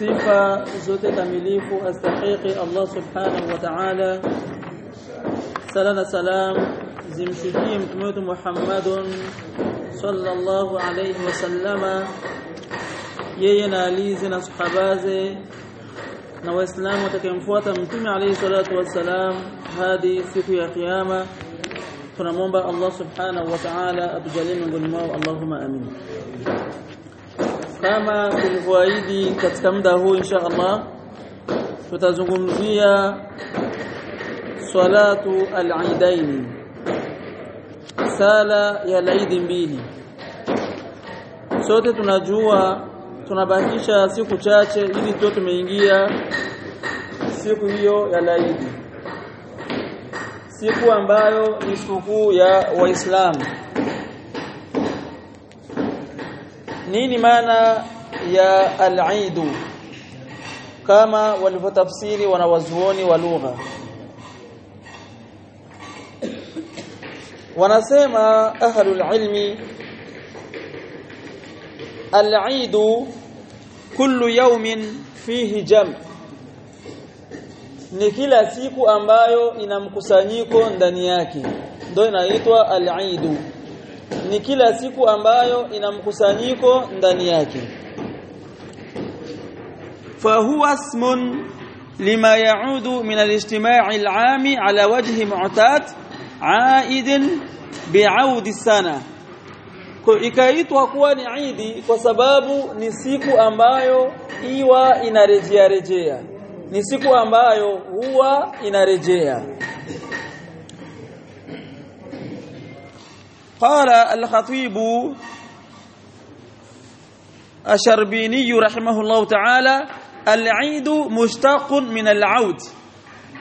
Sifa zote kamilifu astahiqi Allah subhanahu wa ta'ala sala na salam zimshukie mtume wetu Muhammadun sallallahu alayhi wasallama yeye na alizi na sahabaze na waislamu watakayemfuata mtume alayhi salatu wassalam hadi siku ya kiyama tunamwomba Allah subhanahu wa ta'ala atujalie miongoni mwao Allahumma amin kama tulivyoahidi katika muda huu insha Allah tutazungumzia salatu al-eidain sala ya laidi mbili. Sote tunajua tunabakisha siku chache ili tuwe tumeingia siku hiyo ya laidi siku ambayo ni sikukuu ya waislamu nini maana ya al-Eid? Kama walivyotafsiri wanawazuoni wa lugha. Wanasema ahlul ilmi al-Eid kullu yawmin fihi jam. Ni kila siku ambayo ina mkusanyiko ndani yake. Ndio inaitwa al-Eid ni kila siku ambayo ina mkusanyiko ndani yake. Fahuwa ismun lima yaudu min alijtimai alami ala wajhi mu'tad 'aidin bi'audi sana. Ikaitwa kuwa ni idi kwa sababu ni siku ambayo iwa inarejea rejea. Ni siku ambayo huwa inarejea قال الخطيب الشربيني رحمه الله تعالى العيد مشتق من العود.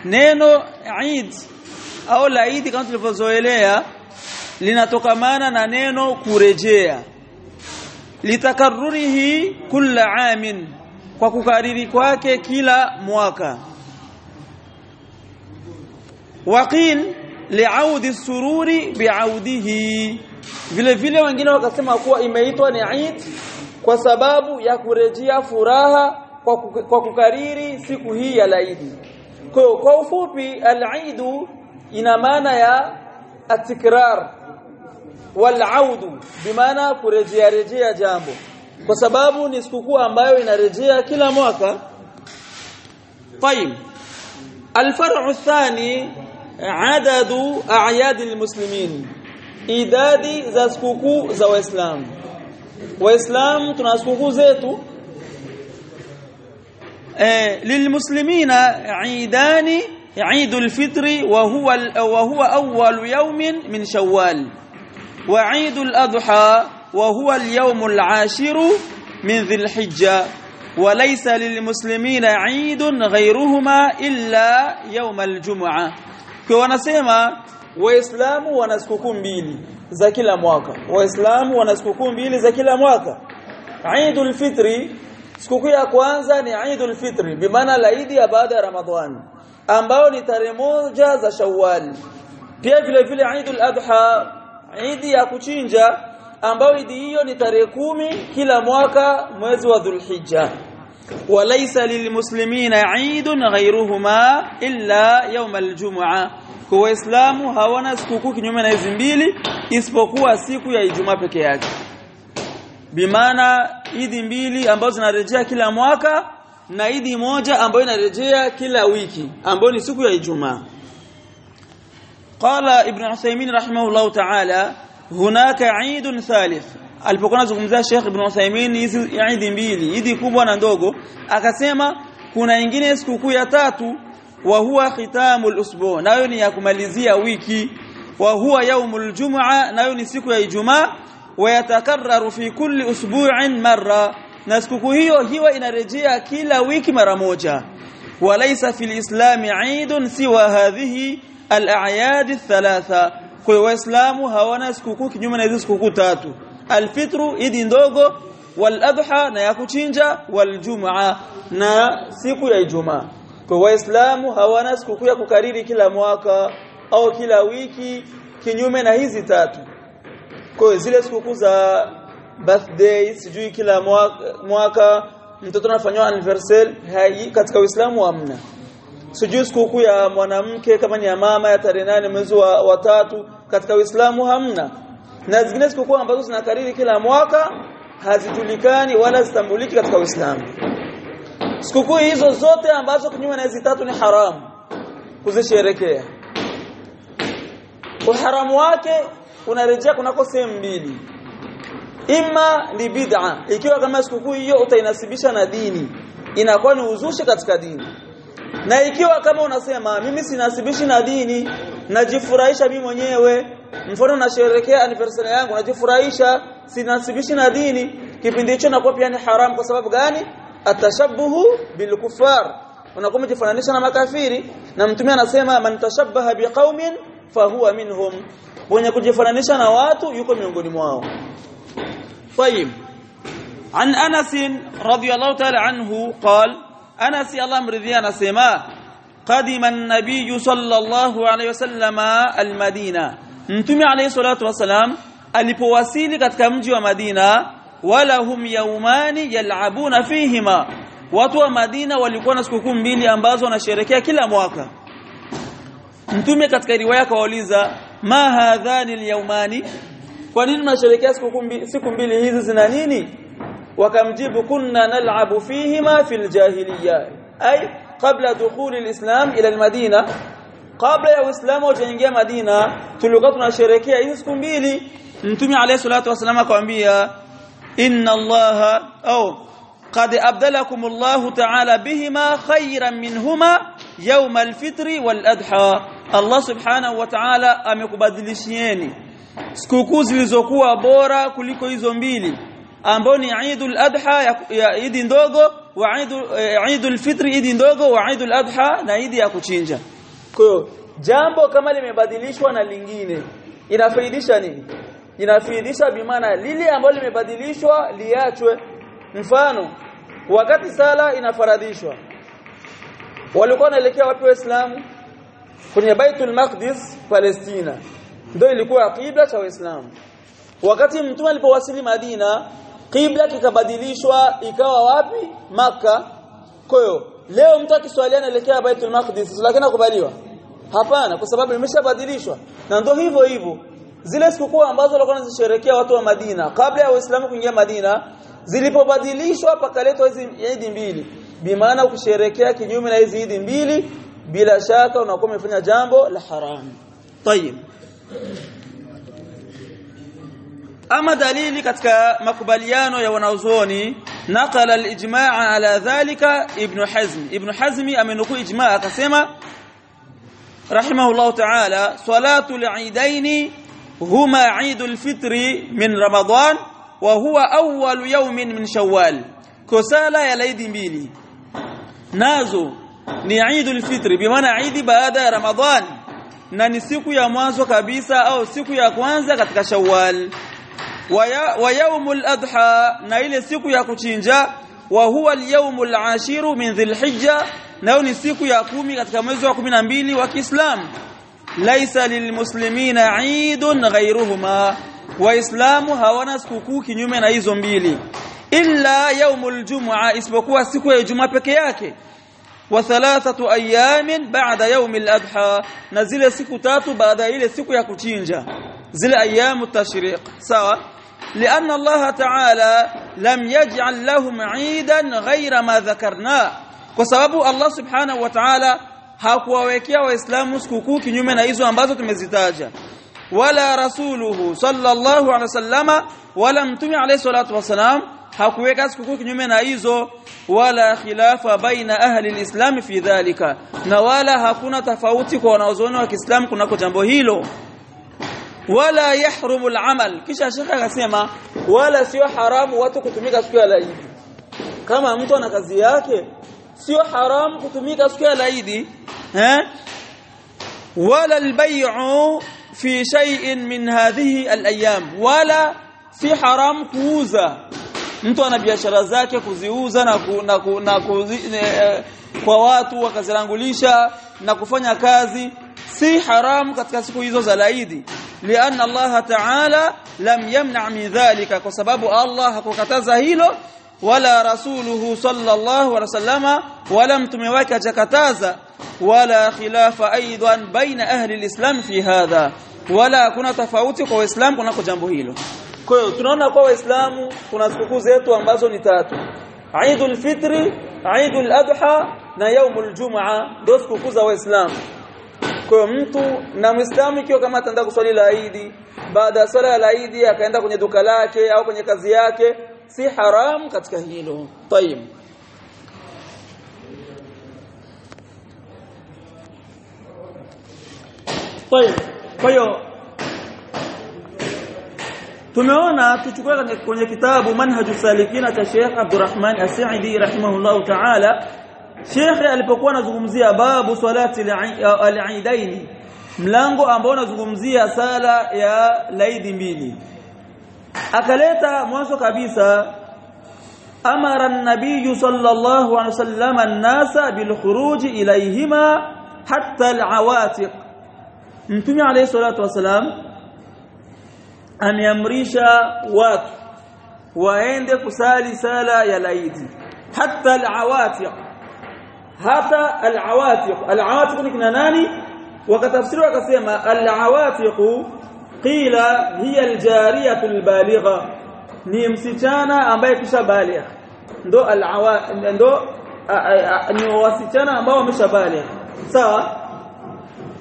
نينو عيد. أو العيد كانت الفزويلية لنتقمان نينو كوريجيا. لتكرره كل عام وكوكاريري كواكي كلا مواكا. وقيل liaudi sururi biaudihi vile vile wengine wakasema kuwa imeitwa ni Eid kwa sababu ya kurejea furaha kwa, kwa kukariri siku hii ya laidi kwa, kwa ufupi al-Eid ina maana ya atikrar wal-audu bimaana kurejea rejea jambo kwa sababu ni sikukuu ambayo inarejea kila mwaka طيب الفرع الثاني idadi za sikukuu za waislamu. Waislamu tuna sikukuu zetu. Eh lilmuslimina eidani عيد الفطر وهو وهو أول يوم من شوال وعيد الأضحى وهو اليوم العاشر من ذي الحجة وليس للمسلمين عيد غيرهما إلا يوم الجمعة kwa wanasema waislamu wana sikukuu mbili za kila mwaka. Waislamu wana sikukuu mbili za kila mwaka. Eidul Fitri sikukuu ya kwanza ni Eidul Fitri bimaana laidi ya baada ya Ramadhan ambao ni tarehe moja za Shawwal. Pia vile vile Eidul Adha Eid ya kuchinja ambao idi hiyo ni tarehe kumi kila mwaka mwezi wa Dhulhijja وليس للمسلمين عيد غيرهما إلا يوم الجمعة kwa waislamu hawana sikukuu kinyume na hizi mbili isipokuwa siku ya Ijumaa peke yake bimaana idi mbili ambazo zinarejea kila mwaka na idi moja ambayo inarejea kila wiki ambayo ni siku ya Ijumaa qala ibn Uthaymeen rahimahullah ta'ala hunaka eid thalith alipokuwa anazungumzia Sheikh Ibn Uthaymeen hizi Eid mbili, Eid kubwa na ndogo, akasema kuna nyingine sikukuu ya tatu wa huwa khitamul usbu, nayo ni ya kumalizia wiki, wa huwa yaumul jum'a, nayo ni siku ya Ijumaa, wa yatakarraru fi kulli usbu'in marra, na sikukuu hiyo hiwa inarejea kila wiki mara moja. Walaisa fil islam eidun siwa hadhihi al a'yad thalatha, kwa Waislamu hawana sikukuu kinyume na hizo sikukuu tatu alfitru idi ndogo waladha na ya kuchinja waljumaa na siku ya ijumaa. Kwa waislamu hawana sikukuu ya kukariri kila mwaka au kila wiki kinyume na hizi tatu. Kwa zile sikukuu za birthday sijui kila mwaka, mwaka mtoto anafanywa anniversary hai katika Uislamu hamna. Sijui sikukuu ya mwanamke kama ni ya mama ya tarehe nane mwezi wa, wa tatu katika Uislamu hamna na zingine sikukuu ambazo zinakariri kila mwaka hazijulikani wala zitambuliki katika Uislamu. Sikukuu hizo zote ambazo kinyume na hizi tatu ni haramu kuzisherekea. Uharamu wake unarejea kunako sehemu mbili. Imma ni bid'a ikiwa kama sikukuu hiyo utainasibisha na dini inakuwa ni uzushi katika dini. Na ikiwa kama unasema mimi sinasibishi na dini najifurahisha mimi mwenyewe mfano nasherehekea anniversary yangu najifurahisha sinasibishi na dini kipindi hicho nakuwa pia ni haram kwa sababu gani atashabuhu bilkufar unakuwa umejifananisha na makafiri na mtume anasema man tashabbaha biqaumin fahuwa minhum mwenye kujifananisha na watu yuko miongoni mwao طيب رضي الله تعالى عنه قال انس الله مرضيانا سما قدم النبي صلى الله عليه وسلم المدينة mtume alayhi salatu wasalam alipowasili katika mji wa Madina wala hum yaumani yal'abuna fihima. Watu wa Madina walikuwa na sikukuu mbili ambazo wanasherekea kila mwaka. Mtume katika riwaya kawauliza ma hadhani yaumani kwa nini mnasherehekea siku mbili siku hizi zina nini? Wakamjibu kunna nal'abu fihima fil jahiliya. Ay qabla dukhul lislam ila almadina kabla ya uislamu kuingia madina tulikuwa tunasherehekea hizi siku mbili mtume alayhi salatu wasallam akamwambia inna allaha au قد أبدلكم الله تعالى بهما خيرا منهما يوم الفطر والأضحى الله سبحانه وتعالى amekubadilishieni sikukuu zilizokuwa bora kuliko hizo mbili ambao ni Eidul Adha ya, idi ndogo wa Eidul Eidul Fitri idi ndogo wa Eidul Adha na idi ya kuchinja. Kwa hiyo jambo kama limebadilishwa na lingine inafaidisha nini? Inafaidisha bimaana lile ambalo limebadilishwa liachwe. Mfano wakati sala inafaradhishwa walikuwa wanaelekea wapi waislamu kwenye Baitul Maqdis Palestina ndio ilikuwa kibla cha Waislamu. Wakati mtume alipowasili Madina, kibla kikabadilishwa ikawa wapi? Maka. Kwa hiyo leo mtu akiswalia anaelekea Baitul Maqdis, lakini akubaliwa? Hapana, kwa sababu imeshabadilishwa. Na ndio hivyo hivyo. Zile sikukuu ambazo walikuwa wanazisherehekea watu wa Madina kabla ya Waislamu kuingia Madina, zilipobadilishwa pakaletwa hizi Eid mbili. Bimaana ukisherehekea kinyume na hizi Eid mbili, bila shaka unakuwa umefanya jambo la haramu. Tayeb. ama dalili katika makubaliano ya wanazuoni naqala al-ijmaa ala dhalika ibn hazm ibn hazm amenukuu ijma' akasema رحمه الله تعالى صلاة العيدين هما عيد الفطر من رمضان وهو أول يوم من شوال. كسالة يا ليدي ميلي. نازو ني عيد الفطر بمعنى عيد بعد رمضان. نني سيكو يا موانزو كبيسة أو سيكو يا كوانزا كتك شوال. ويا ويوم الأضحى نايل سيكو يا كتشينجا وهو اليوم العاشر من ذي الحجة. Nayo ni siku ya kumi katika mwezi wa 12 wa Kiislamu laisa lilmuslimina eidun ghayruhuma waislamu hawana sikukuu kinyume na hizo mbili illa yaumul jum'a isipokuwa siku ya Ijumaa peke yake wa thalathatu ayamin ba'da yawm al-adha na zile siku tatu baada ya ile siku ya kuchinja zile ayamu tashriq sawa لأن الله تعالى لم يجعل لهم عيدا غير ما ذكرنا kwa sababu Allah subhanahu wa ta'ala hakuwawekea waislamu sikukuu kinyume na hizo ambazo tumezitaja wala rasuluhu sallallahu alaihi wasallama wala mtume alayhi salatu wasalam hakuweka sikukuu kinyume na hizo wala khilafa baina ahli alislam fi dhalika na wala hakuna tofauti kwa wanaozuoni wa Kiislamu kunako jambo hilo wala yahrumu al-amal kisha shekha akasema wala sio haramu watu kutumika siku ya Eid kama mtu ana kazi yake sio haram kutumika siku ya Eid eh wala albay'u fi shay'in min hadhihi alayam wala si haram kuuza mtu ana biashara zake kuziuza na, ku, na, ku, na kuzi, ne, kwa watu wakazirangulisha na kufanya kazi si haram katika siku hizo za Eid lianna Allah ta'ala lam yamna min dhalika kwa sababu Allah hakukataza hilo wala rasuluhu sallallahu alaihi wasallama wala mtume wake hajakataza wala khilafa aidan baina ahli alislam fi hadha wala kuna tofauti kwa waislamu kunako jambo hilo kwa hiyo tunaona kwa waislamu kuna sikukuu zetu ambazo ni tatu Eidul Fitri Eidul Adha na Yaumul Jum'a ndio sikukuu za waislamu kwa mtu na muislamu ikiwa kama ataenda kuswali la Eid baada ya swala la Eid akaenda kwenye duka lake au kwenye kazi yake si haram katika hilo. Tayib tayib kwa hiyo tumeona tuchukue kwenye kitabu manhaju salikina cha Sheikh Abdurrahman As-Sa'idi ta'ala. Sheikh alipokuwa anazungumzia babu salati al-Eidain mlango ambao unazungumzia sala ya laidi mbili akaleta mwanzo kabisa amara an-nabiy sallallahu alaihi wasallam an-nasa bil khuruj ilayhima hatta al-awatiq mtume alayhi salatu wasalam ameamrisha watu waende kusali sala ya laidi hatta al-awatiq hata al-awatiq al-awatiq ni kina nani wakatafsiri wakasema al-awatiq qila hiya al-jariyatu al-baligha ni msichana ambaye kisha baligh ndo al-awa ndo ni wasichana ambao wameshabaligh sawa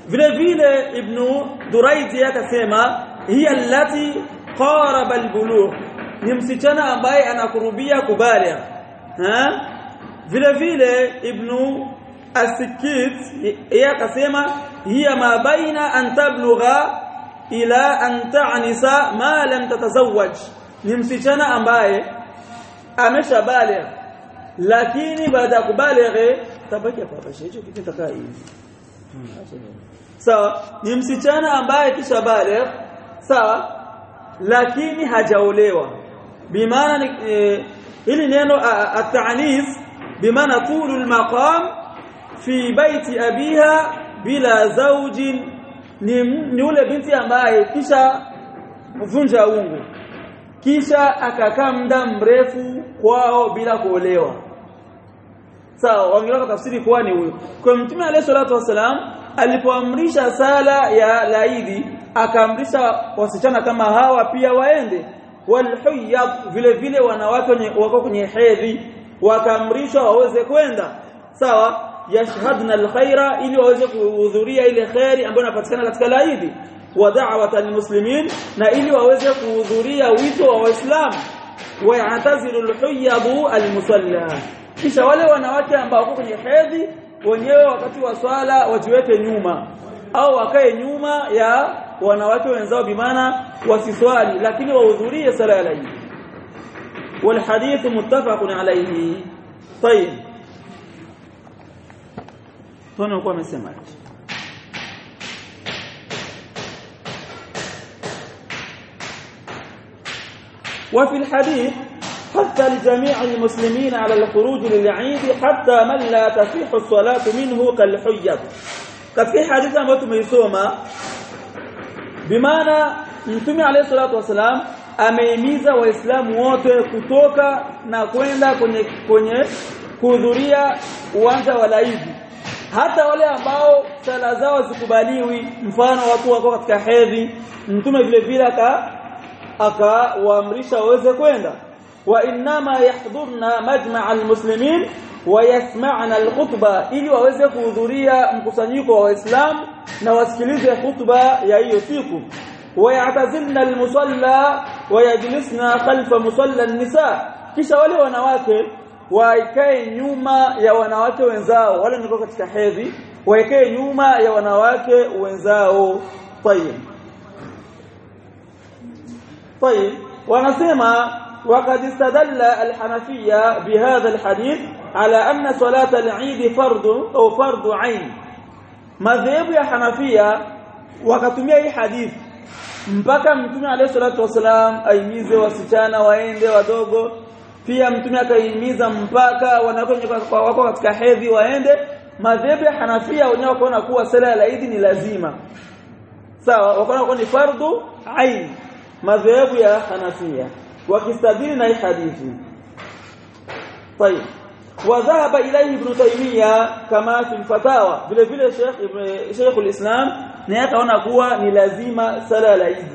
vile vile ibn Duraidi akasema hiya allati qaraba al-bulugh ni msichana ambaye anakurubia kubaligh ha vile vile ibn As-Sikit yeye akasema hiya ma baina an tablugha ila an ta'nisa ma lam tatazawwaj ni msichana ambaye ameshabaligh lakini baada ya kubaligh tabaki hapa hicho kitakaa hivi sawa ni msichana ambaye kisha baligh sawa lakini hajaolewa bimaana e, hili neno at-ta'nis bimaana tulu al-maqam fi baiti abiha bila zawjin ni, ni ule binti ambaye kisha vunja ungu. Kisha akakaa muda mrefu kwao bila kuolewa. Sawa wangeweza tafsiri kuwa ni huyo. Kwa mtume alayhi salatu wasalam alipoamrisha sala ya laidi akaamrisha wasichana kama hawa pia waende. Walhuyab vile vile wanawake wako kwenye hedhi. Wakaamrishwa waweze kwenda. Sawa yashhadna alkhaira ili waweze kuhudhuria ile khairi ambayo inapatikana katika laidi wa da'wata almuslimin na ili waweze kuhudhuria wito wa waislamu wa ya'tazilu alhuyabu almusalla kisha wale wanawake ambao wako kwenye hedhi wenyewe wakati wa swala wajiweke nyuma au wakae nyuma ya wanawake wenzao bimana wasiswali lakini wahudhurie sala ya laidi والحديث متفق عليه طيب tunakuwa amesema وفي الحديث حتى لجميع المسلمين على الخروج للعيد حتى من لا تصح الصلاة منه كالحجة katika hadithi ambayo tumeisoma bimaana mtume alayhi salatu wasalam amehimiza waislamu wote kutoka na kwenda kwenye kwenye kuhudhuria uwanja wa laidi hata wale ambao sala zao zikubaliwi mfano watu wako katika hedhi mtume vile vile aka akawaamrisha waweze kwenda. Wa inma yahdurna majma'a almuslimin wa yasma'na alkhutba ili waweze kuhudhuria mkusanyiko wa waislamu na wasikilize khutba ya hiyo siku. Wayatazilna almusalla wayajlisna khalfa musalla an-nisa kisha wale wanawake waikae nyuma ya wanawake wenzao wale niko katika hedhi waikae nyuma ya wanawake wenzao tayeb tayeb wanasema وقد استدل الحنفية بهذا الحديث على أن صلاة العيد فرض أو فرض عين madhehebu ya Hanafia wakatumia hii hadithi mpaka mtume alayhi salatu wasalam aimize wasichana waende wadogo pia mtume akaimiza mpaka wanawake wako katika hedhi waende madhehebu ya Hanafia wenyewe wakaona kuwa sala ya Eid ni lazima sawa wakaona kuwa ni fardhu ain madhehebu ya Hanafia wakistadili na hadithi طيب وذهب اليه ابن تيميه كما في الفتاوى vile vile Sheikh Sheikh al-Islam naye akaona kuwa ni lazima sala la Eid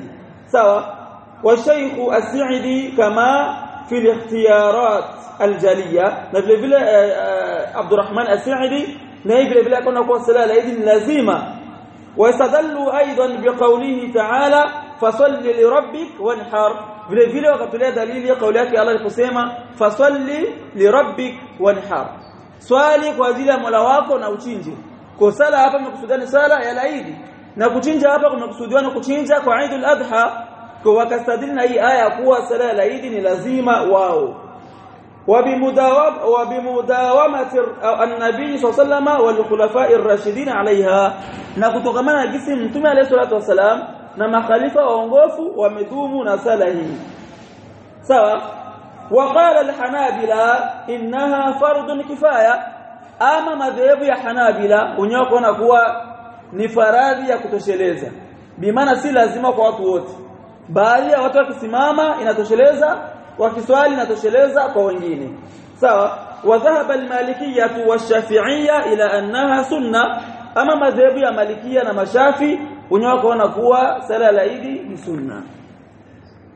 sawa wa Sheikh as-Sa'idi kama في الاختيارات الجالية نبلي بلا آه، آه، عبد الرحمن السعدي نبلي بلا كنا قوة سلالة إذن لازمة. ويستدل أيضا بقوله تعالى فصل لربك وانحر. بلا بلا وقت لها دليل قولك يا الله القسيمة فصل لربك وانحر. سؤالك وزيلا ملواك ونوتينجي كو سلا أفا مكسودان سلا يا لأيدي. نكوتينجا أفا مكسودان كوتينجا كو عيد الأضحى. Aya kuwa sala ya laidi ni lazima wao وبمداوم وبمداومه النبي صلى الله عليه وسلم والخلفاء الراشدين عليها mtume alayhi salatu wasalam na makhalifa waongofu wamedumu na sala hii sawa وقال الحنابلة انها فرض كفايه madhehebu ya Hanabila wenyewe kuona kuwa ni faradhi ya kutosheleza bimaana si lazima kwa watu wote baadhi ya watu wakisimama inatosheleza wakiswali inatosheleza kwa wengine sawa wadhahaba almalikiyya washafi'iyya ila annaha sunna ama madhehebu ya malikia na mashafi wenyewe wakaona kuwa sala la Eid ni sunna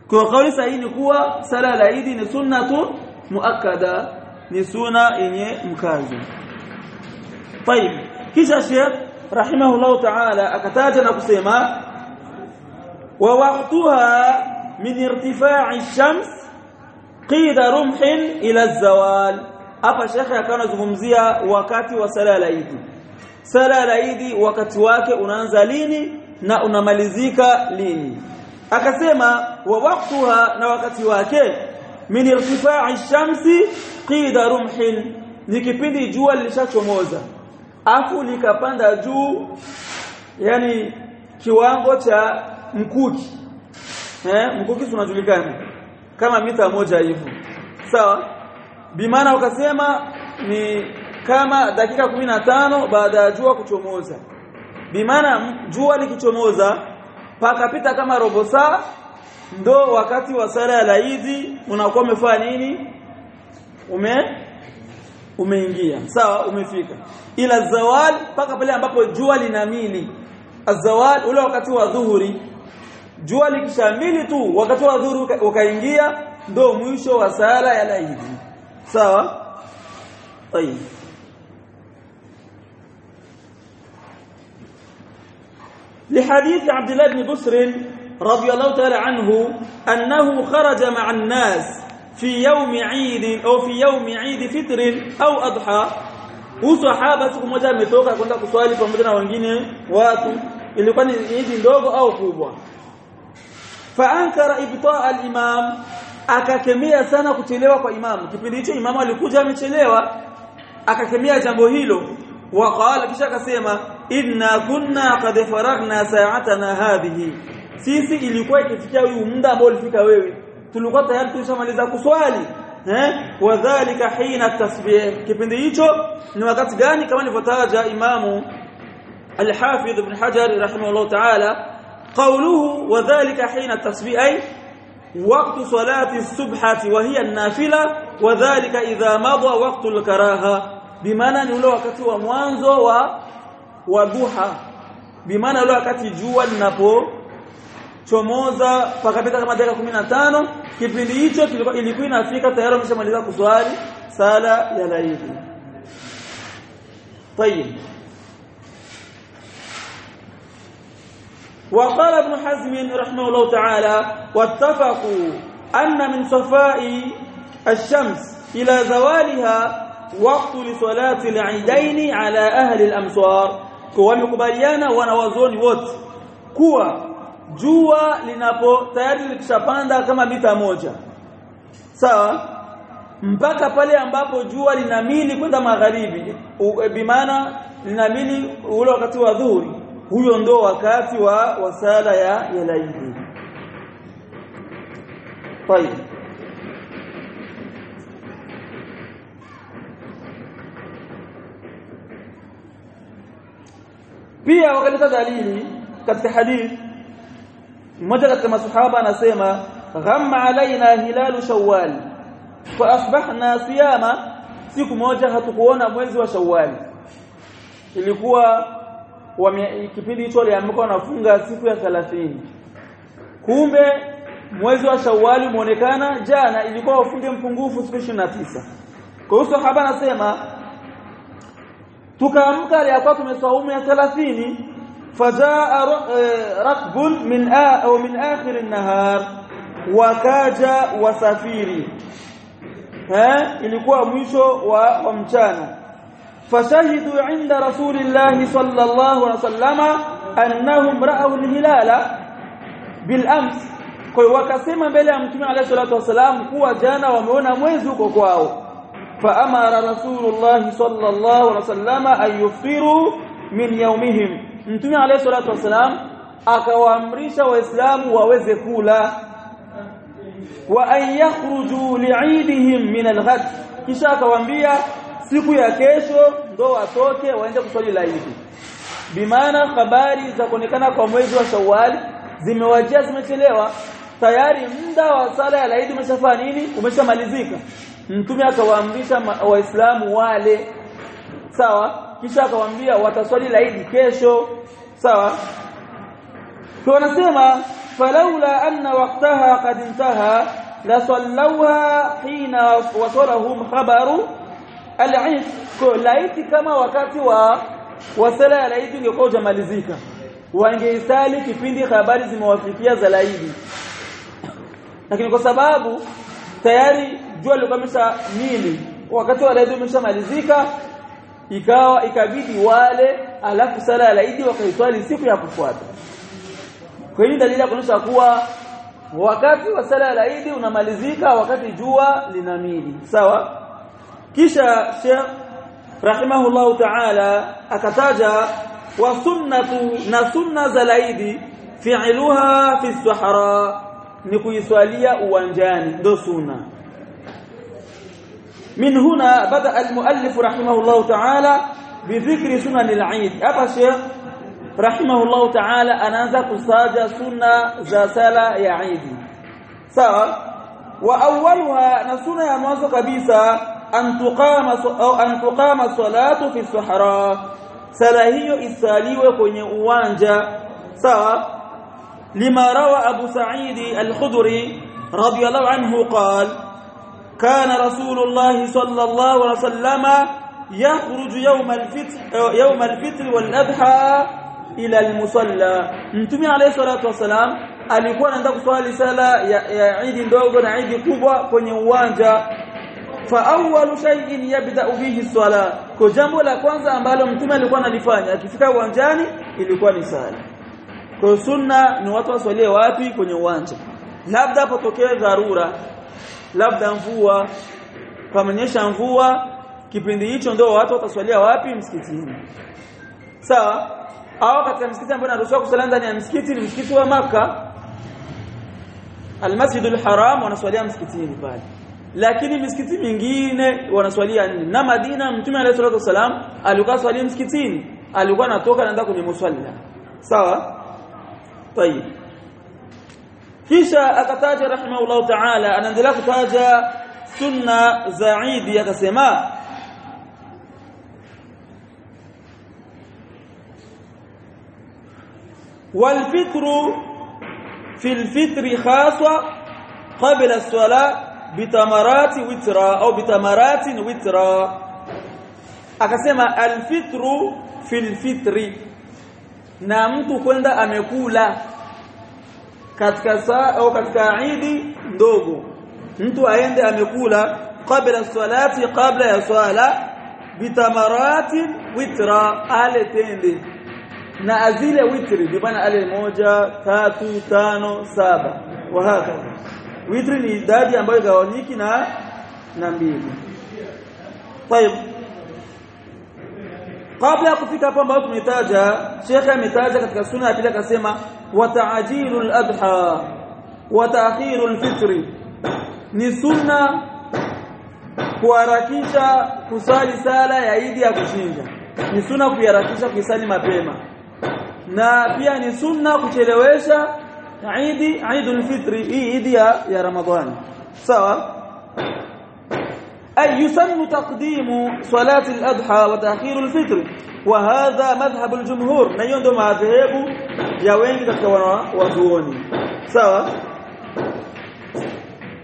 kwa kauli sahihi ni kuwa sala la Eid ni sunnatu muakkada ni sunna yenye mkazo طيب kisha Sheikh rahimahullah ta'ala akataja na kusema wa waqtuha min irtifa'i ash-shams qida rumhin ila az-zawal hapa shekhe akawa anazungumzia wakati wa sala ya Eid. Sala ya Eid wakati wake unaanza lini na unamalizika lini? Akasema wa waqtuha na wakati wake min irtifa'i shamsi qida rumhin. Ni kipindi jua lishachomoza afu likapanda juu yani kiwango cha mkuki. Eh mkuki unajulikana. Kama mita moja hivyo sawa? Bimaana ukasema ni kama dakika 15 baada ya jua kuchomoza. Bimaana jua likichomoza pakapita kama robo saa ndo wakati wa sala ya laidi unakuwa umefanya nini? Ume umeingia. Sawa umefika. Ila zawal paka pale ambapo jua linamili azawal ule wakati wa dhuhuri jua likishamili tu wakati wa dhuhuri ukaingia ndo mwisho wa sala ya laidi sawa طيب لحديث عبد الله بن بسر رضي الله تعالى عنه أنه خرج مع الناس في يوم عيد أو في يوم عيد فطر أو أضحى usahaba siku moja ametoka kwenda kuswali pamoja na wengine watu ilikuwa ni idi ndogo au kubwa faankara ibtaa al-imam akakemea sana kuchelewa kwa imamu kipindi hicho imamu alikuja amechelewa akakemea jambo hilo. Waqala kisha akasema inna kunna qad faragna sa'atana hadhihi. Sisi ilikuwa ikifikia huyu muda ambao ulifika wewe. Tulikuwa tayari tushamaliza kuswali eh? Wadhālika hina tasbih. Kipindi hicho ni wakati gani? Kama nilivyotaja imamu al-hafidh ibn hajar rahimahullah ta'ala qawluhu wadhālika hina tasbih ay وقت صلاه الصبح وهي النافله وذلك اذا مضى وقت ni ule wakati wa mwanzo wa wa duha bimaana ule wakati jua linapo chomoza pakapita kama dakika 15 kipindi hicho kilikuwa ilikuwa inafika tayari wameshamaliza kuswali sala ya laidi طيب وقال ابن حزم رحمه الله تعالى واتفقوا أن من صفاء الشمس إلى زوالها وقت لصلاه العيدين على الامصار wamekubaliana wanawazoni wote kuwa jua linapo tayari likishapanda kama mita moja sawa mpaka pale ambapo jua linamili kwenda magharibi bimaana linamili ule wakati wa dhuhuri huyo ndo wakati wa wasala ya ya laidi طيب pia wakaleta dalili katika hadithi mmoja katika masahaba anasema ghamma alaina hilalu shawwal fa asbahna siyama siku moja hatukuona mwezi wa shawwal ilikuwa kipindi hicho aliamka wanafunga siku ya 30 kumbe mwezi wa shawwal umeonekana jana ilikuwa wafunge mpungufu siku 29 kwa hiyo sahaba anasema tukaamka aliyakuwa tumesaumu ya 30 fajaa rakbun min au min akhir an-nahar wakaja wasafiri. Eh ilikuwa mwisho wa, wa mchana فشهدوا عند رسول الله صلى الله عليه وسلم أنهم رأوا الهلال بالأمس. فهو كسم مبهله امتي عليه الصلاة والسلام كوا جانا ومونا ميزو كوكواو. فأمر رسول الله صلى الله عليه وسلم أن يفطروا من يومهم. امتي عليه الصلاة والسلام akawaamrisha وإسلام waweze kula wa ayakhruju li'idihim min al-ghad kisha siku ya kesho ndo watoke waende kuswali laidi bimaana habari za kuonekana kwa mwezi wa Shawwal zimewajia zimechelewa. Tayari muda wa sala ya laidi umeshafanya nini? Umeshamalizika. Mtume akawaamrisha waislamu wale. Sawa? Kisha akawaambia wataswali laidi kesho. Sawa? Kwa wanasema falaula anna waqtaha qad intaha la sallawha hina wasalahum khabaru al-eid kwa laiti kama wakati wa wasala ya laidi ungekuwa hujamalizika wangeisali kipindi habari zimewafikia za laidi lakini kwa sababu tayari jua lilikuwa mili wakati wa laidi umeshamalizika ikawa ikabidi wale alafu sala ya laidi wakaitwali siku ya kufuata. Kwa hiyo dalili ya kuonyesha kuwa wakati wa sala ya laidi unamalizika wakati jua linamili sawa kisha Sheikh rahimahullahu ta'ala akataja wa sunnatu na sunna za laidi fi'luha fi sahara ni kuiswalia uwanjani ndo sunna من هنا بدأ المؤلف رحمه الله تعالى بذكر سنن العيد hapa Sheikh الله تعالى anaanza kusaja sunna za sala ya Eid sawa wa awwalha na sunna ya mwanzo kabisa أن تقام أو أن تقام صلاة في الصحراء. سلاهي إساليو كوني يوانجا سوا لما روى أبو سعيد الخدري رضي الله عنه قال كان رسول الله صلى الله عليه وسلم يخرج يوم الفتح يوم الفتح والأضحى إلى المصلى. نتمي عليه الصلاة والسلام alikuwa anaenda kuswali sala ya Eid ndogo na Eid kubwa kwenye uwanja fa awwalu shay'in yabda'u bihi swala kwa jambo la kwanza ambalo mtume alikuwa analifanya akifika uwanjani ilikuwa ni sala. Kwa sunna ni watu waswalie wapi? Kwenye uwanja. Labda potokee dharura labda mvua. Pamenyesha mvua kipindi hicho ndio watu wataswalia wapi? Msikitini. Sawa? Au katika msikiti ambao naruhusiwa kusali ndani ya msikiti ni msikiti wa maka Almasjidul Haram wanaswalia msikitini pale lakini misikiti mingine wanaswalia nje na Madina Mtume عليه الصلاه wasalam alikuwa swali msikitini alikuwa anatoka anaenda kwenye musalla sawa طيب kisha akataja rahimahullah ta'ala anaendelea kutaja sunna za Eid akasema والفطر في الفطر خاصة قبل الصلاة bitamarati witra au bitamaratin witra. Akasema alfitru fil fitri. Na mtu kwenda amekula katika saa au katika idi ndogo. Mtu aende amekula kabla salati kabla ya swala bitamaratin witra ale tende. Na azile witri bibana ale moja tatu tano saba. Wahakadha witri ni idadi ambayo igawanyiki na na mbili طيب kabla ya kufika hapo ambapo tumetaja shekhe ametaja katika sunna ya pili akasema wa ta'jilul adha wa ta'khirul fitri ni sunna kuharakisha kusali sala ya Idi ya kuchinja ni sunna kuharakisha kuisali mapema na pia ni sunna kuchelewesha Idi Eidul Fitri hii Idi ya, ya Ramadhani أي يسن تقديم صلاة الأضحى وتأخير الفطر؟ وهذا مذهب الجمهور. نيون دو مذهب يا wengi katika wanazuoni sawa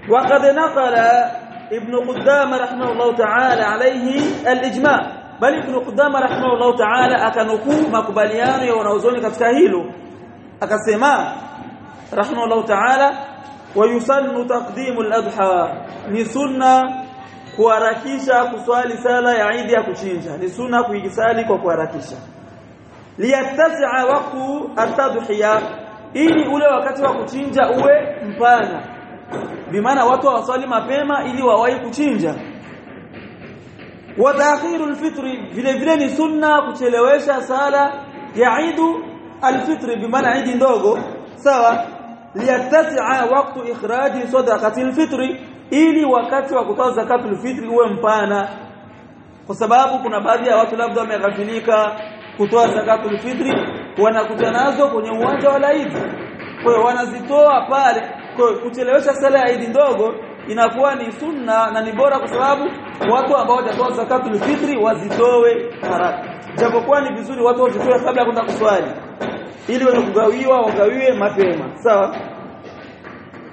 وقد نقل ابن قدامة رحمه الله تعالى عليه الإجماع. بل ابن قدامة رحمه الله تعالى akanukuu makubaliano ya wanazuoni katika hilo akasema rahimahullahu ta'ala wa yusannu taqdimu al-adha ni sunna kuharakisha kuswali sala ya Eid ya kuchinja. Ni sunna kuikisali kwa kuharakisha. Liyattasia waqtu at-tadhiya ili ule wakati wa kuchinja uwe mpana. Bimaana watu waswali mapema ili wawahi kuchinja. Wa ta'khiru al-fitr vile vile ni sunna kuchelewesha sala ya Eid al-fitr bimaana Eid ndogo. Sawa? Liyattasi'a waqtu ikhraji sadaqati al-fitri ili wakati wa kutoa zakatul fitri uwe mpana. Kwa sababu kuna baadhi ya watu labda wameghafilika kutoa zakatul fitri wanakuja nazo kwenye uwanja wa Eid kwa hiyo wanazitoa pale. Kwa kuchelewesha sala ya Eid ndogo inakuwa ni sunna na ni bora kwa sababu watu ambao hawajatoa zakatul fitri wazitoe haraka. Japokuwa ni vizuri watu wazitoe kabla ya kwenda kuswali ili wenye kugawiwa wagawiwe mapema sawa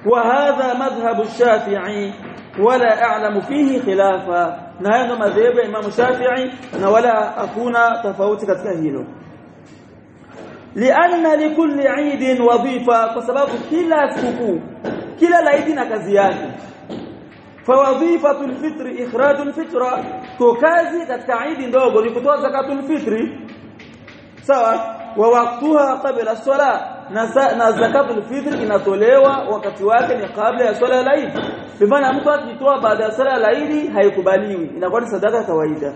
وهذا مذهب الشافعي ولا اعلم فيه خلافا na hayo madhehebu ya Imam Shafi'i na wala hakuna tofauti katika hilo lianna likulli eid wadhifa kwa sababu kila sikukuu kila laidi na kazi yake fawadhifatu alfitr ikhraju alfitra kwa kazi katika eid ndogo ni kutoa zakatul fitri sawa wa waqtuha qabla as-sala na zakatul fitr inatolewa wakati wake ni kabla ya swala ya Eid. Bimaana mtu akitoa baada ya swala ya Eid haikubaliwi, inakuwa ni sadaka kawaida.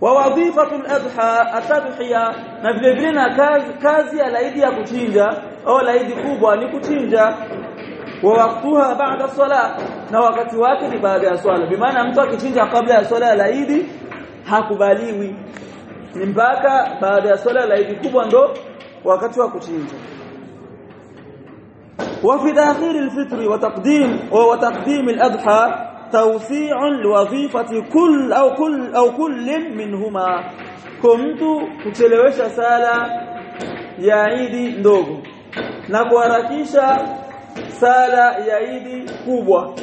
Wa wadhifatul adha atadhiya na vile vile na kazi, kazi ya laidi ya kuchinja au laidi kubwa ni kuchinja wa waqtuha ba'da sala na wakati wake ni baada ya swala. Bimaana mtu akichinja kabla ya swala ya Eid hakubaliwi Ni mpaka baada ya swala ya Eid kubwa ndo wakati wa kuchinja وفي تاخير الفطر وتقديم وتقديم الاضحى توسيع لوظيفه كل او كل او كل منهما كنت kuchelewesha sala ya Eid ndogo na kuharakisha sala ya Eid kubwa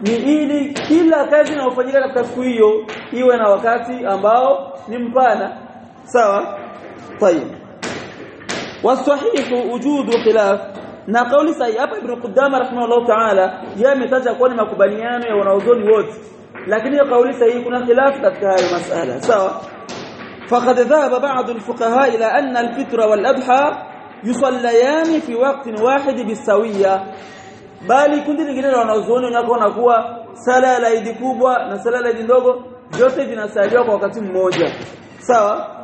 ni ili kila kazi inayofanyika katika siku hiyo iwe na wakati ambao ni mpana Sawa طيب والصحيح وجود خلاف rahimahullah ta'ala yametaja kuwa ni makubaliano ya wanaozoni wote lakini kauli sahihi kuna khilaf katika hayo masala sawa faqad dhahaba ba'd al-fuqaha ila anna al-fitra wal-adha yusallayan fi waqtin wahid bisawiya bali kundi lingine la wanaozoni wanaona kuwa sala ya Eid kubwa na sala ya Eid ndogo vyote vinasaliwa kwa wakati mmoja sawa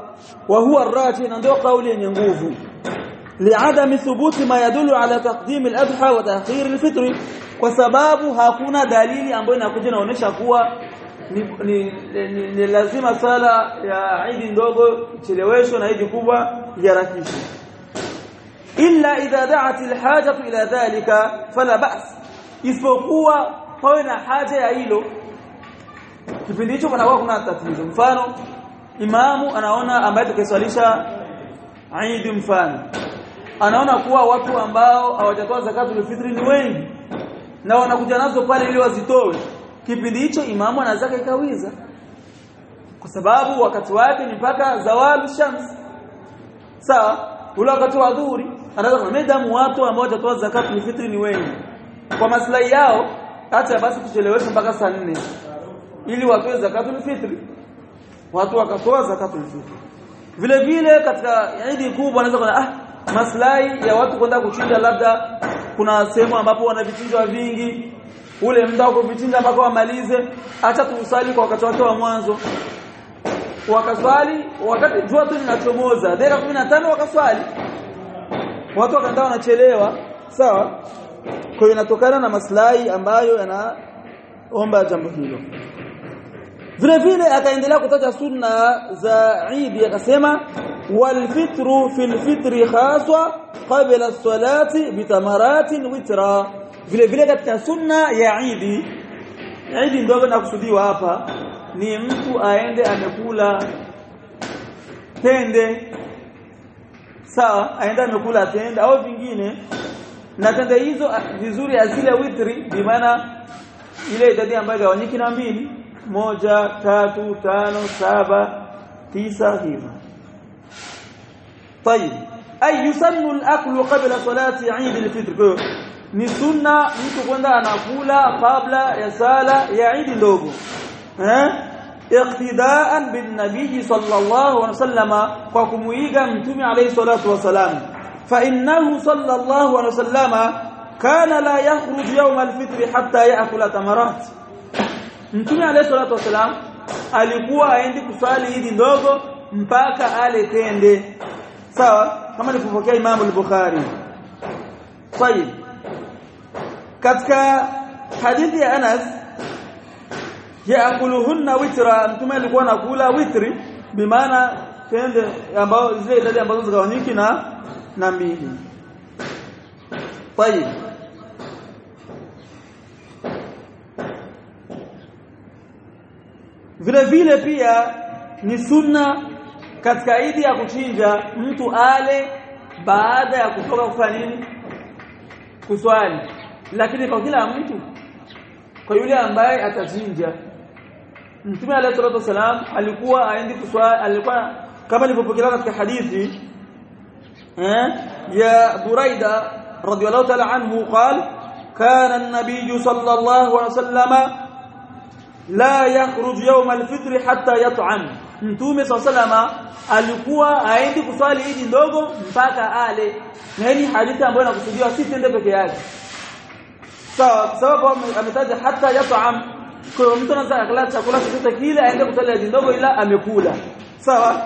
wa ar-rajih na ndio kauli yenye nguvu لعدم ثبوت ما يدل على تقديم الاضحى وتاخير الفطر kwa sababu hakuna dalili ambayo inakuja inaonyesha kuwa ni, ni, ni, ni lazima sala ya Eid ndogo icheleweshwe na Eid kubwa iharakishwe illa idha da'at alhajatu ila dhalika fala ba's isipokuwa pawe na haja ya hilo kipindi hicho panakuwa kuna tatizo mfano imamu anaona ambaye tukiswalisha Eid mfano. Anaona kuwa watu ambao hawajatoa zakatul fitri ni wengi. Na wanakuja nazo pale ili wazitoe. Kipindi hicho imamu anaweza kaikawiza kwa sababu wakati wake ni mpaka zawalu shams. Sawa? Ule wakati wa dhuhuri anaweza kumedamu watu ambao hawajatoa zakatul fitri ni wengi. Kwa maslahi yao hata basi tucheleweshe mpaka saa 4 ili watoe zakatul fitri watu wakatoa zakatul nzuri vile vile katika idi kubwa anaweza kuna ah maslahi ya watu kwenda kuchinja labda kuna sehemu ambapo wana vichinjwa vingi ule muda wa kuvichinja mpaka wamalize acha tuusali kwa wakati wake wa mwanzo. Wakaswali wakati jua tu linachomoza dakika 15 wakaswali. Watu wakaenda wanachelewa sawa? Kwa hiyo inatokana na maslahi ambayo yanaomba jambo hilo vile vile akaendelea kutaja sunna za Eid akasema wal fitru fil fitri khaswa qabla as-salati bitamaratin witra. Vile vile katika sunna ya Eid Eid ndio nakusudiwa hapa ni mtu aende amekula tende. Sawa aende amekula tende au vingine na tende hizo vizuri asile witri bi maana ile idadi ambayo gawanyiki na mbili moja tatu tano saba tisa hivyo طيب yusannu al-aklu qabla salati Eid al-Fitr ni sunna mtu kwenda anakula kabla ya sala ya Eid ndogo eh iqtidaan bin nabii sallallahu alaihi wasallama kwa kumuiga mtume alayhi salatu wasalam fa innahu sallallahu alaihi wasallama kana la yakhruj yawm al-fitr hatta ya'kula tamarat Mtume alayhi salatu wasalam alikuwa aendi kuswali hili ndogo mpaka ale tende. Sawa? Kama nilipokea Imam al-Bukhari. Tayib. Katika hadithi ya Anas yaakuluhunna witra mtume alikuwa anakula witri bimaana tende ambao zile idadi ambazo zikawanyiki na na mbili. Tayib. Vile vile pia ni sunna katika idi ya kuchinja mtu ale baada ya kutoka kufanya nini kuswali lakini kwa kila mtu kwa yule ambaye atachinja Mtume عليه الصلاه والسلام alikuwa aendi kuswali alikuwa kama ilivyopokewa katika hadithi eh ya Buraida radhiyallahu ta'ala anhu قال كان النبي صلى الله عليه وسلم la yakhruj yawm alfitr hatta yat'am. Mtume sallallahu alikuwa aendi kuswali hiji ndogo mpaka ale. Na hii hadithi ambayo inakusudiwa si tende peke yake. Sawa sababu ametaja hatta yat'am. Kwa mtu anaza akala chakula chochote kile aende kuswali idi ndogo ila amekula. Sawa?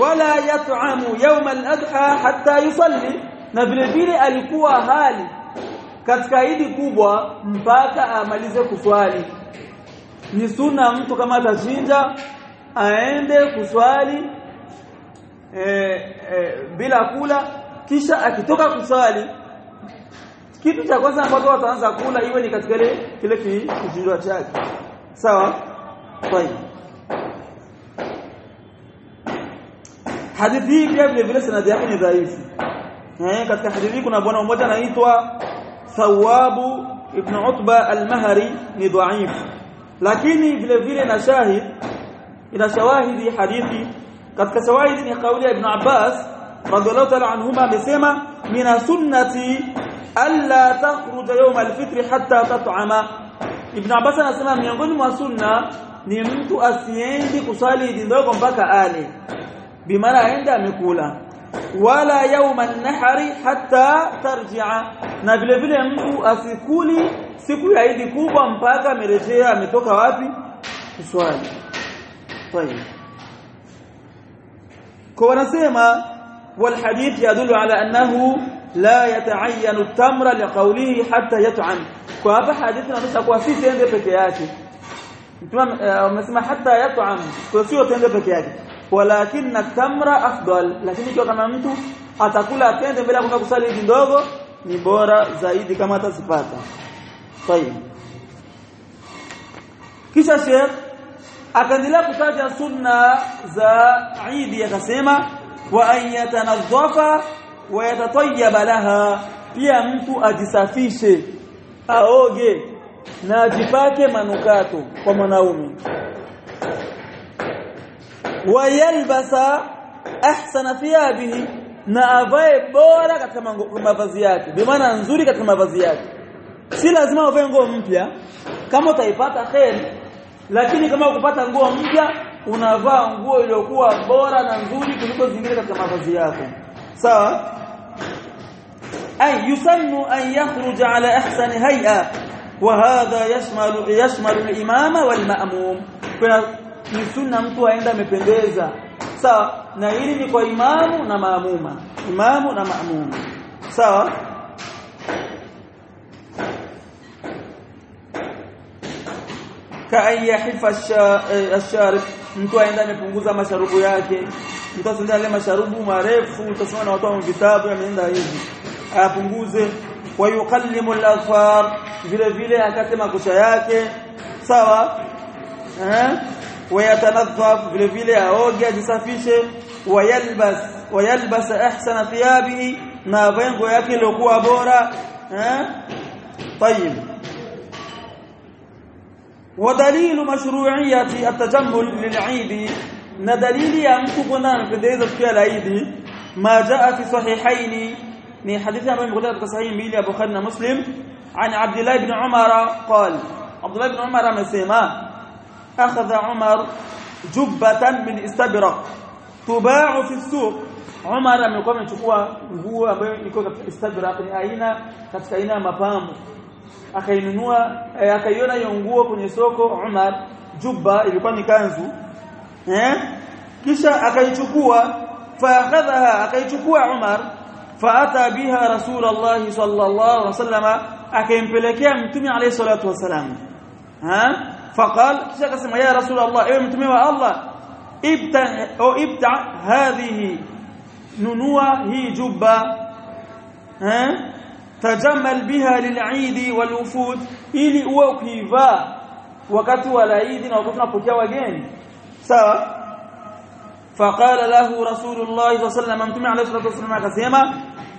Wala yat'amu yawm al-adha hatta yusalli. Na vile vile alikuwa hali katika idi kubwa mpaka amalize kuswali ni sunna mtu kama atachinja aende kuswali e, e, bila kula kisha akitoka kuswali kitu cha kwanza ambacho wataanza kula iwe ni katika ile kile kijinjwa chake sawa طيب hadithi hii pia vile vile sanadi yake ni dhaifu eh katika hadithi kuna bwana mmoja anaitwa Thawabu ibn Utba al-Mahri ni dhaifu Lakini vile vile na shahid ina shawahidi hadithi katika shawahidi ni kauli ya ibn Abbas radhiallahu ta'ala anhuma amesema mina sunnati alla takhruja yawm al-fitr hatta tat'ama ibn Abbas anasema miongoni mwa sunna ni mtu asiendi kusali idi ndogo mpaka ale bimaana aende amekula wala yawm an-nahri hatta tarji'a na vile vile mtu asikuli siku ya idi kubwa mpaka amerejea ametoka wapi kuswali طيب kwa wanasema والحديث يدل على أنه لا يتعين التمر لقوله حتى يطعم kwa hapa hadithi inaonyesha kuwa si tende peke yake mtume amesema hata yat'am kwa sio tende peke yake walakin tamra afdal lakini ikiwa kama mtu atakula tende mbele ya kwenda kusali idi ndogo ni bora zaidi kama atazipata طيب kisha Sheikh akaendelea kutaja sunna za Eid akasema wa an yatanadhafa wa yatatayyaba laha pia mtu ajisafishe aoge na ajipake manukato kwa mwanaume wa yalbasa ahsana thiyabihi na avae bora katika mavazi yake bi maana nzuri katika mavazi yake si lazima uvae nguo mpya kama utaipata heri. Lakini kama ukupata nguo mpya unavaa nguo iliyokuwa bora na nzuri kuliko zingine katika mavazi yako. Sawa? Ay yusannu an yakhruja ala ahsani hay'a wa hadha yashmalu yashmalu al-imama wal ma'mum kuna ni sunna mtu aenda amependeza. Sawa? Na hili ni kwa imamu na maamuma. Imamu na maamuma. Sawa? kaan yahifa asharif mtu aenda amepunguza masharubu yake mtu asende ile masharubu marefu utasoma na watu wa vitabu yameenda hivi ayapunguze wa yuqallimu al-afar vile vile akate makusha yake sawa eh wayatanadhaf vile vile aoge ajisafishe wayalbas wayalbas ahsana thiyabihi na vengo yake iliyokuwa bora eh طيب ودليل مشروعية التجمل للعيد. ندليل يا مكونا بدايه في العيد ما جاء في صحيحين. من حديث ابي هريره صحيح مليه بخاري مسلم. عن عبد الله بن عمر قال عبد الله بن عمر مسما أخذ عمر جبة من استبرق. تباع في السوق. عمر من amechukua nguo هو iko katika istabrak ni aina katika akainunua akaiona hiyo nguo kwenye soko Umar jubba ilikuwa ni kanzu eh kisha akaichukua faakhadhaha akaichukua Umar faata biha rasulullah sallallahu alaihi wasallam akaimpelekea mtume alayhi salatu wasalam ha فقال kisha akasema ya rasul Allah ewe mtume wa Allah ibta au ibta hadhihi nunua hii jubba eh tajammal biha lil'id walwufud ili uwe ukivaa wakati wa Eid na wakati unapokea wageni sawa فقال له رسول الله صلى الله عليه وسلم متى عليه الصلاه والسلام akasema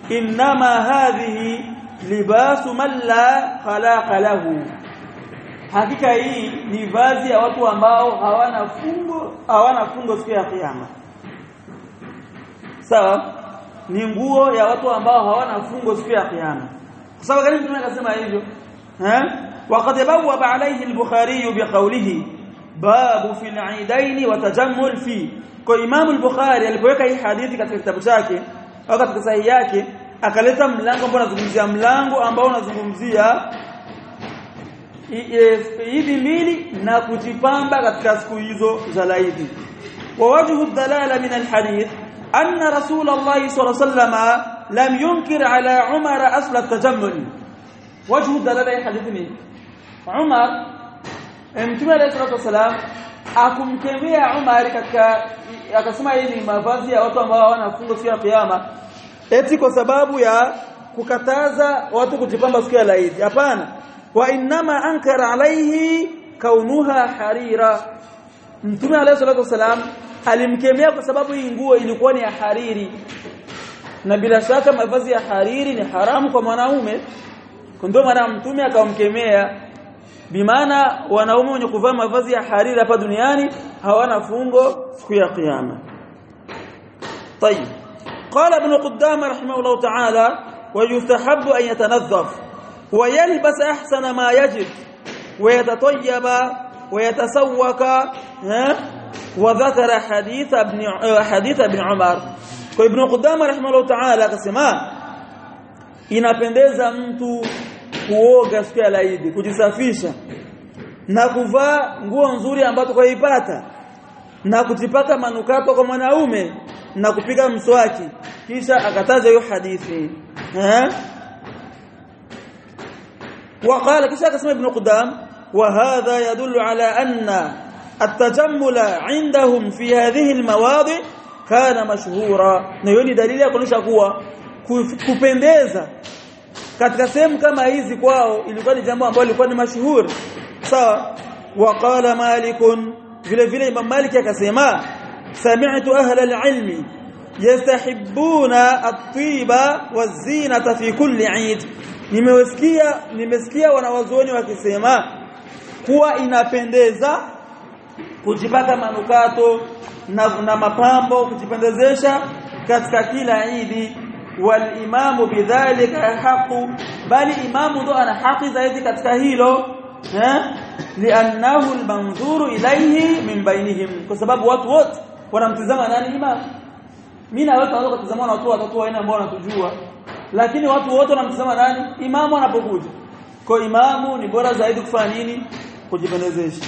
inma hadhihi libasu man la khalaqa lahu hakika hii ni vazi ya watu ambao hawana fungo hawana fungo siku ya kiyama sawa ni nguo ya watu ambao hawana fungo siku ya kiyama Kwa sababu gani mtume akasema hivyo eh bawwaba alayhi al-bukhari biqawlihi babu fi al-eidain wa tajammul fi kwa imam al-bukhari alipoweka hii hadithi katika kitabu chake au katika sahihi yake akaleta mlango ambao unazungumzia mlango ambao unazungumzia hivi mbili na kujipamba katika siku hizo za laidi wa wajhu dalala min alhadith anna rasul allah sallallahu alayhi wasallam dalala ya hadithi ni umar mtume alayhi salatu wasalam akumkemea umar katika akasema hii ni mavazi ya watu ambao hawana fungo siku ya kiyama eti kwa sababu ya kukataza watu kujipamba siku ya laidi hapana وانما انكر عليه كونها حريرا mtume alayhi salatu wasalam alimkemea kwa sababu hii nguo ilikuwa ni ya hariri na bila shaka mavazi ya hariri ni haramu kwa mwanaume ndio maana mtume akamkemea bimaana wanaume wenye kuvaa mavazi ya hariri hapa duniani hawana fungo siku ya kiyama طيب قال ابن قدامه رحمه الله تعالى ويستحب ان يتنظف ويلبس احسن ما يجب ويتطيب ويتسوق وذكر حديث ابن حديث ابن عمر وابن قدامه رحمه الله تعالى akasema inapendeza mtu kuoga siku ya laidi kujisafisha na kuvaa nguo nzuri ambazo kwaipata na kujipaka manukato kwa mwanaume na kupiga mswaki kisha akataza hiyo hadithi eh وقال كذا اسمه ابن قدام وهذا يدل على أن التجمل عندهم في هذه المواضع kana mashhura na hiyo ni dalili ya kuonesha kuwa kupendeza katika sehemu kama hizi kwao ilikuwa ni jambo ambalo lilikuwa ni mashuhuri. Sawa? Waqala malikun vile vile imam malik akasema sami'tu ahla al-ilmi yastahibbuna at-tiba waz-zinata fi kulli 'eid. Nimesikia nimesikia wanawazuoni wakisema kuwa inapendeza kujipaka manukato na, na mapambo kujipendezesha katika kila idi. Walimamu bidhalika haqu bali imamu ndo ana haki zaidi katika hilo eh? Li'annahu al-manzuru ilayhi min bainihim kwa sababu watu wote wanamtazama nani imamu mimi na wewe tunaweza kutazama watu watatu wa aina ambao wanatujua lakini watu wote wanamtazama nani? Imamu anapokuja. Kwa imamu ni bora zaidi kufanya nini? Kujipendezesha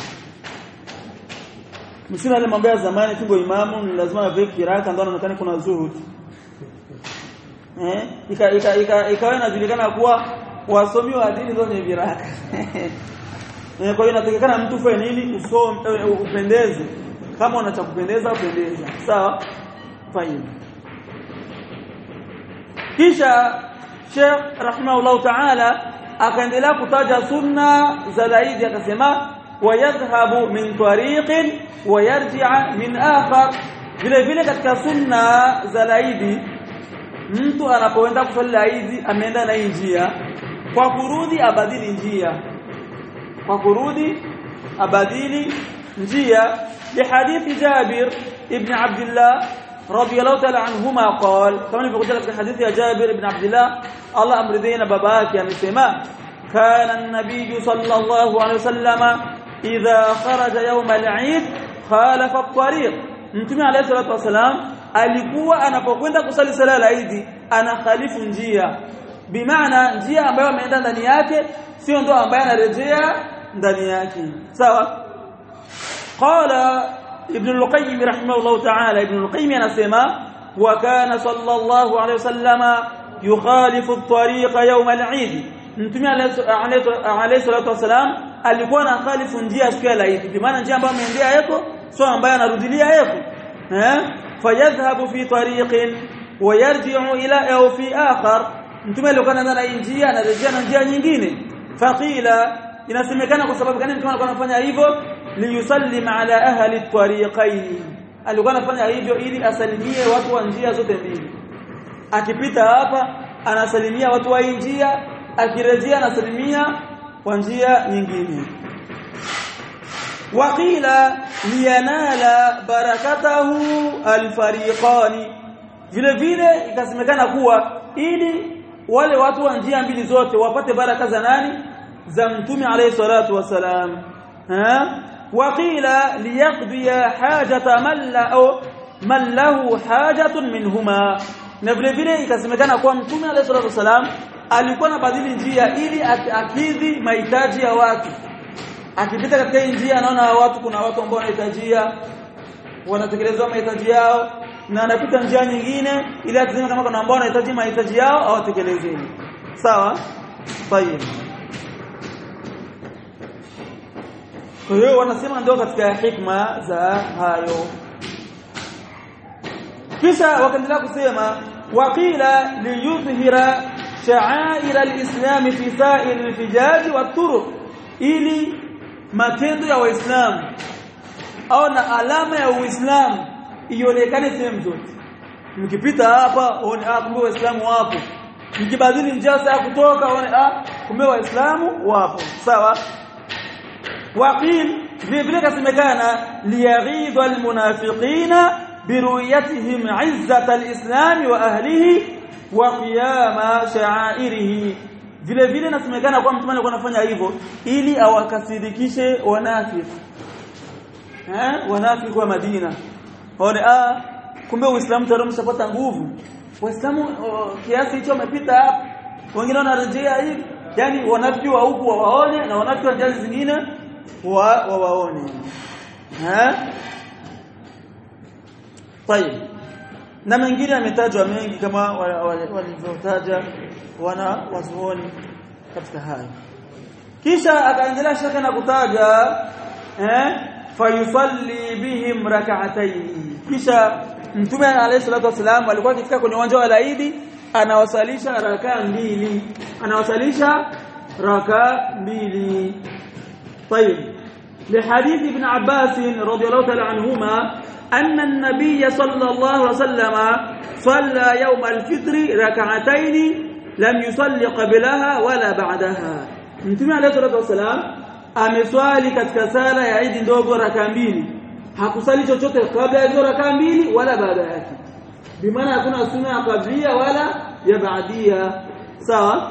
msina ile mambo ya zamani tungo imamu ni lazima awe kiraka ndio anaonekana kuna zuhud. Eh? Ika ika ika ikawa inajulikana kuwa wasomi wa dini ndio ni viraka. Eh kwa hiyo inatakikana mtu fanye nini? Usome upendeze. Kama una cha kupendeza upendeza sawa? Fine. Kisha Sheikh rahimahullah ta'ala akaendelea kutaja sunna za laidi akasema wayadhhabu min tariqin wayarji'a min akhar vile vile katika sunna za laidi mtu anapoenda kusali laidi ameenda na njia kwa kurudi abadili njia kwa kurudi abadili njia bihadithi Jabir ibn Abdullah radiyallahu ta'ala anhuma qala kama ilivyokuja katika hadithi ya Jabir ibn Abdullah Allah amridhina babake amesema kana an-nabiy sallallahu alayhi wasallam idha kharaja yawm al-eid khalafa at-tariq mtume alayhi salatu wasalam alikuwa anapokwenda kusali sala al-eid anakhalifu njia bimaana njia ambayo ameenda ndani yake sio ndo ambaye anarejea ndani yake sawa qala ibn al-qayyim rahimahullah ta'ala ibn al-qayyim anasema wa kana sallallahu alayhi wasallama yukhalifu at-tariqa yawm al-eid mtume alayhi salatu wasalam alikuwa na khalifu njia siku ya Eid kwa maana njia ambayo ameendea yako sio ambayo anarudilia yako eh fayadhhabu fi tariqin wa yarji'u ila au fi akhar mtume alikuwa anaenda na njia anarejea na njia nyingine faqila inasemekana kwa sababu gani mtume alikuwa anafanya hivyo liyusallim ala ahli at-tariqain alikuwa anafanya hivyo ili asalimie watu wa njia zote mbili akipita hapa anasalimia watu wa njia akirejea anasalimia kwa njia nyingine waqila liyanala barakatahu alfariqani vile vile ikasemekana kuwa ili wale watu wa njia mbili zote wapate baraka za nani za mtume alayhi salatu wasalam ha waqila liyaqdi hajata man la man lahu hajatun minhuma na vile vile ikasemekana kuwa mtume alayhi salatu wasalam alikuwa anabadili njia ili akidhi mahitaji ya watu. Akipita katika njia anaona watu kuna watu ambao wanahitajia wanatekelezwa mahitaji yao na anapita njia nyingine ili atizime kama kuna ambao wanahitaji mahitaji yao au atekelezeni sawa? Tayeb kwa hiyo wanasema ndio katika hikma za hayo. Kisha wakaendelea kusema waqila liyudhhira sha'air al-islam fi sa'ir al-fijaj wa turuq ili matendo ya waislam au na alama ya uislamu ionekane sehemu zote. Mkipita hapa uone ah kumbe waislamu wapo. Mkibadili njia saa kutoka uone ah kumbe waislamu wapo. Sawa? Waqil vile vile kasemekana liyaghidha almunafiqina biruyatihim izzata alislam wa ahlihi wa qiyama sha'airihi vile vile nasemekana kwa mtume alikuwa anafanya hivyo ili awakasirikishe wanafiki eh wanafiki wa Madina waone ah kumbe uislamu tayari umeshapata nguvu waislamu kiasi hicho wamepita hapa wengine wanarejea hivi yani wanafiki wa huku waone na wanafiki wa jazi zingine wa waone eh طيب na mengine yametajwa mengi kama walivyotaja wana wazuoni katika hayo kisha akaendelea shaka na kutaja eh fayusalli bihim rak'atayn kisha mtume alayhi salatu wasalam alikuwa akifika kwenye uwanja wa laidi anawasalisha raka mbili anawasalisha raka mbili طيب لحديث ابن عباس رضي الله تعالى عنهما أن النبي صلى الله عليه وسلم صلى يوم الفطر ركعتين لم يصلي قبلها ولا بعدها. نتمنى عليه الصلاة والسلام أمسوالي كتكسالة يعيد دوغو ركامبيني حقصالي جوجوك قبل يدو ركامين ولا بعدها. بمعنى أكون السنة قبلية ولا يبعدية. سوا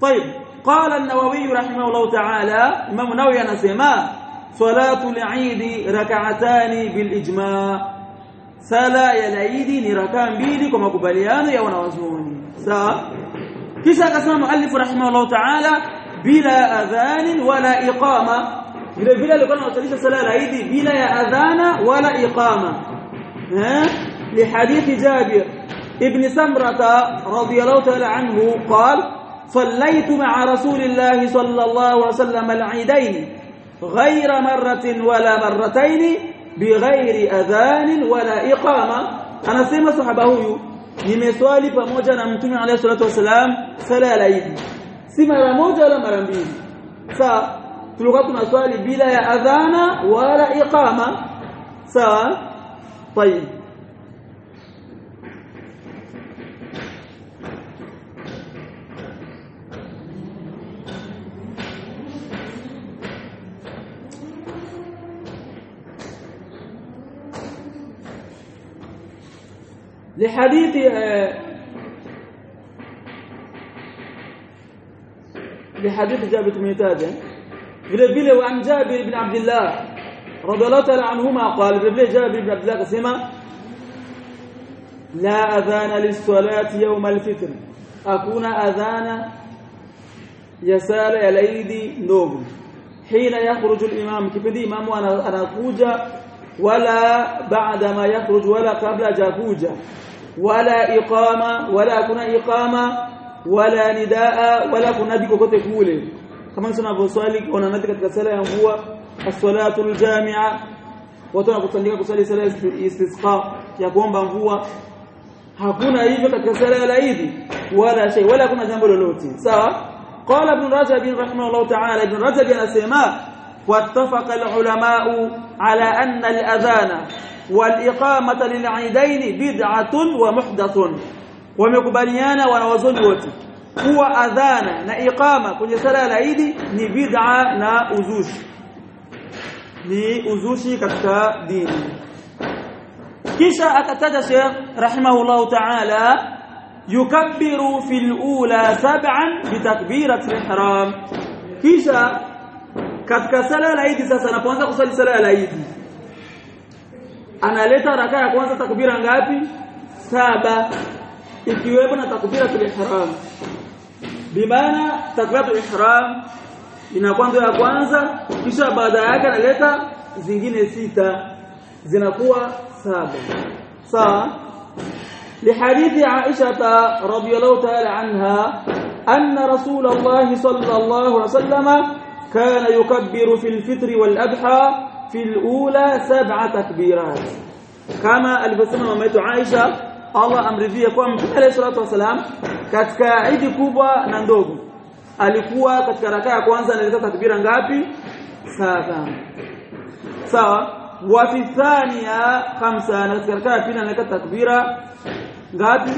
طيب. قال النووي رحمه الله تعالى ما منوي نسيمان صلاة العيد ركعتان بالإجماع. صلاة العيد ركعتان بيدكم قبليان يا ونوازون سا كيسا قسم مؤلف رحمه الله تعالى بلا أذان ولا إقامة؟ بلا بلا لقنا وتريش صلاة العيد بلا أذان ولا إقامة. ها؟ لحديث جابر ابن سمرة رضي الله تعالى عنه قال صليت مع رسول الله صلى الله عليه وسلم العيدين. غير مرة ولا مرتين بغير أذان ولا إقامة. أنا سيما صحبه يمسوالي فموجة نمتمي عليه الصلاة والسلام سلا ليد سيما رموجة لمرنبين سا تلغطنا سوالي بلا أذان ولا إقامة. سا طيب. لحديث لحديث جابر بن vile وعن جابر بن عبد الله رضي الله تعالى عنهما قال vile جابر بن عبد الله akasema لا أذان للصلاة يوم الفطر. hakuna adhana ya sala ya laidi ndogo hina yakhruju al-imam kipindi imamu baada ma yakhruj wala kabla hajakuja wala iqama wala kuna iqama wala nidaa wala kunadi kokote kule kama tunavyoswali wananadi katika sala ya mvua as-salatu al-jami'a watu wanakusanyika kusali sala ya istisqa ya kuomba mvua hakuna hivyo katika sala ya Eid wala shay wala kuna jambo lolote sawa qala ibn rajab rahimahullah ta'ala ibn rajab anasema wattafaqa al-ulama'u على أن الأذان والإقامة للعيدين بدعة ومحدث. ومقبليان ونوزن هو أذان نإقامة كل سلاة العيد نبدعة نأزوش نأزوش كتا دين. كيشا أكتد شيخ رحمه الله تعالى يكبر في الأولى سبعا بتكبيرة الإحرام. كيشا katika sala ya Eid sasa anapoanza kusali sala ya Eid analeta raka ya kwanza takbira ngapi saba ikiwepo na takbiratul ihram bimaana takbiratul ihram inakuwa ya kwanza kisha baada yake analeta zingine sita zinakuwa saba sawa لحديث عائشة رضي الله تعالى عنها أن رسول الله صلى الله عليه وسلم كان يكبر في الفطر والأبحى في الأولى سبع تكبيرات. كما البسمة ممت عائشة الله أمر ذي يقوم عليه الصلاة والسلام. كتك عيد كوبا نندوغ. ألقوا كتك ركاة كوانزا نلتا تكبيرا غابي. سابا سابا وفي الثانية خمسة. نتك ركاة فينا نلتا تكبيرا غابي.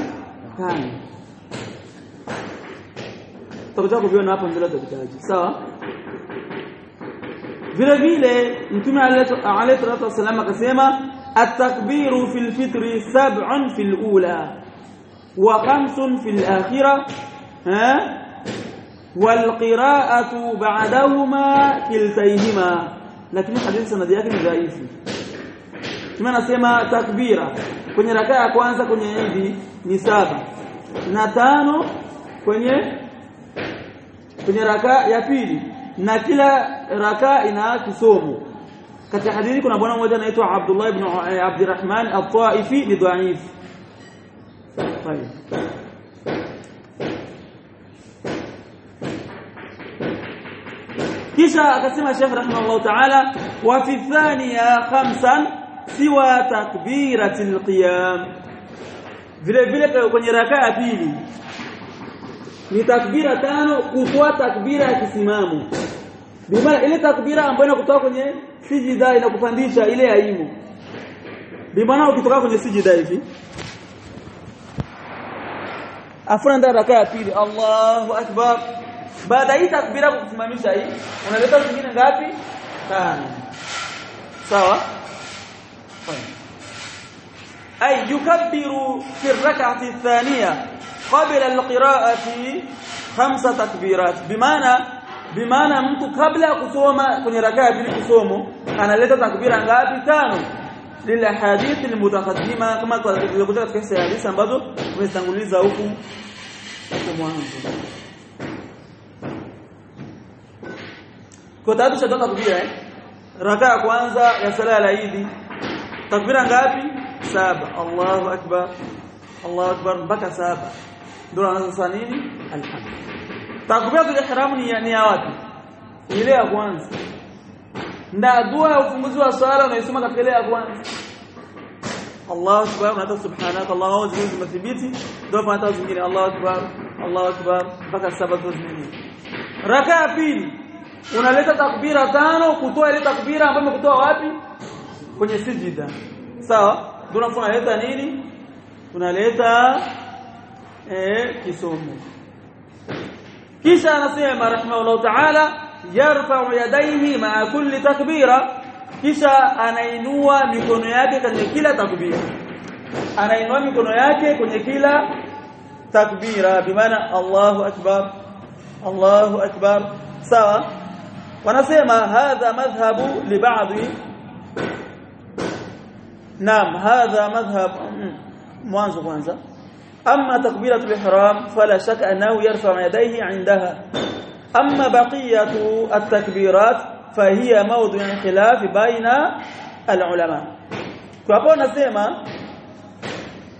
ثانية. تقجاكو بيونا أفهم دلتا بتاجي سابا vile vile mtume alayhi salatu wasallam akasema at-takbiru fil fitri sab'un fil ula wa khamsun fil akhirah ha والقراءه بعدهما كلتيهما lakini hadithi sanadi yake ni dhaifu kama anasema takbira kwenye rakaa ya kwanza kwenye idi ni saba na tano kwenye kwenye rakaa ya pili na kila rakaa ina kisomo katika hadithi kuna bwana mmoja anaitwa Abdullah ibn Abdurrahman at-Taifi ni dhaif طيب kisha akasema Sheikh rahimahullah ta'ala wa fi thaniya khamsan siwa takbiratil qiyam vile vile kwenye rakaa ya pili ni takbira tano kutoa takbira ya kisimamo bimaana ile takbira ambayo inakutoa kwenye sijida inakupandisha ile ya imu bimaana ukitoka kwenye sijida hivi afuna ndio rakaa ya pili Allahu akbar baada hii takbira kusimamisha hii unaleta zingine ngapi tano sawa ay yukabbiru fi ar-rak'ati ath-thaniya qabla al-qira'ati khamsa takbirat bimaana bimaana mtu kabla ya kusoma kwenye raka ya pili kusomo analeta takbira ngapi? Tano. Lil ahadith almutaqaddima kama tulikuta katika hadithi ambazo tumetanguliza huku huko mwanzo. Kwa tatu shatoka takbira eh? Raka ya kwanza ya sala ya Eid. Takbira ngapi? Saba. Allahu akbar. Allahu akbar mpaka saba. Ndio anaanza nini? Alhamd takbiratul ihram ni ni wapi ile ya kwanza na dua ya ufunguzi wa swala unaisoma katika ile ya kwanza Allahu akbar na subhanaka Allahu akbar zimethibiti ndio fanya zingine Allahu akbar Allahu akbar mpaka saba zingine raka ya pili unaleta takbira tano kutoa ile takbira ambayo umekutoa wapi kwenye sijida sawa ndio unaleta nini unaleta eh kisomo kisha anasema rahimahullah ta'ala yarfa'u yadayhi ma'a kulli takbira kisha anainua mikono yake kwenye kila takbira anainua mikono yake kwenye kila takbira bimaana Allahu akbar Allahu akbar sawa wanasema hadha madhhabu li ba'dhi naam hadha madhhab mwanzo kwanza أما تقبيلة الإحرام فلا شك أنه يرفع يديه عندها. أما بقية التكبيرات فهي موضوع خلاف بين العلماء. كابو نسيما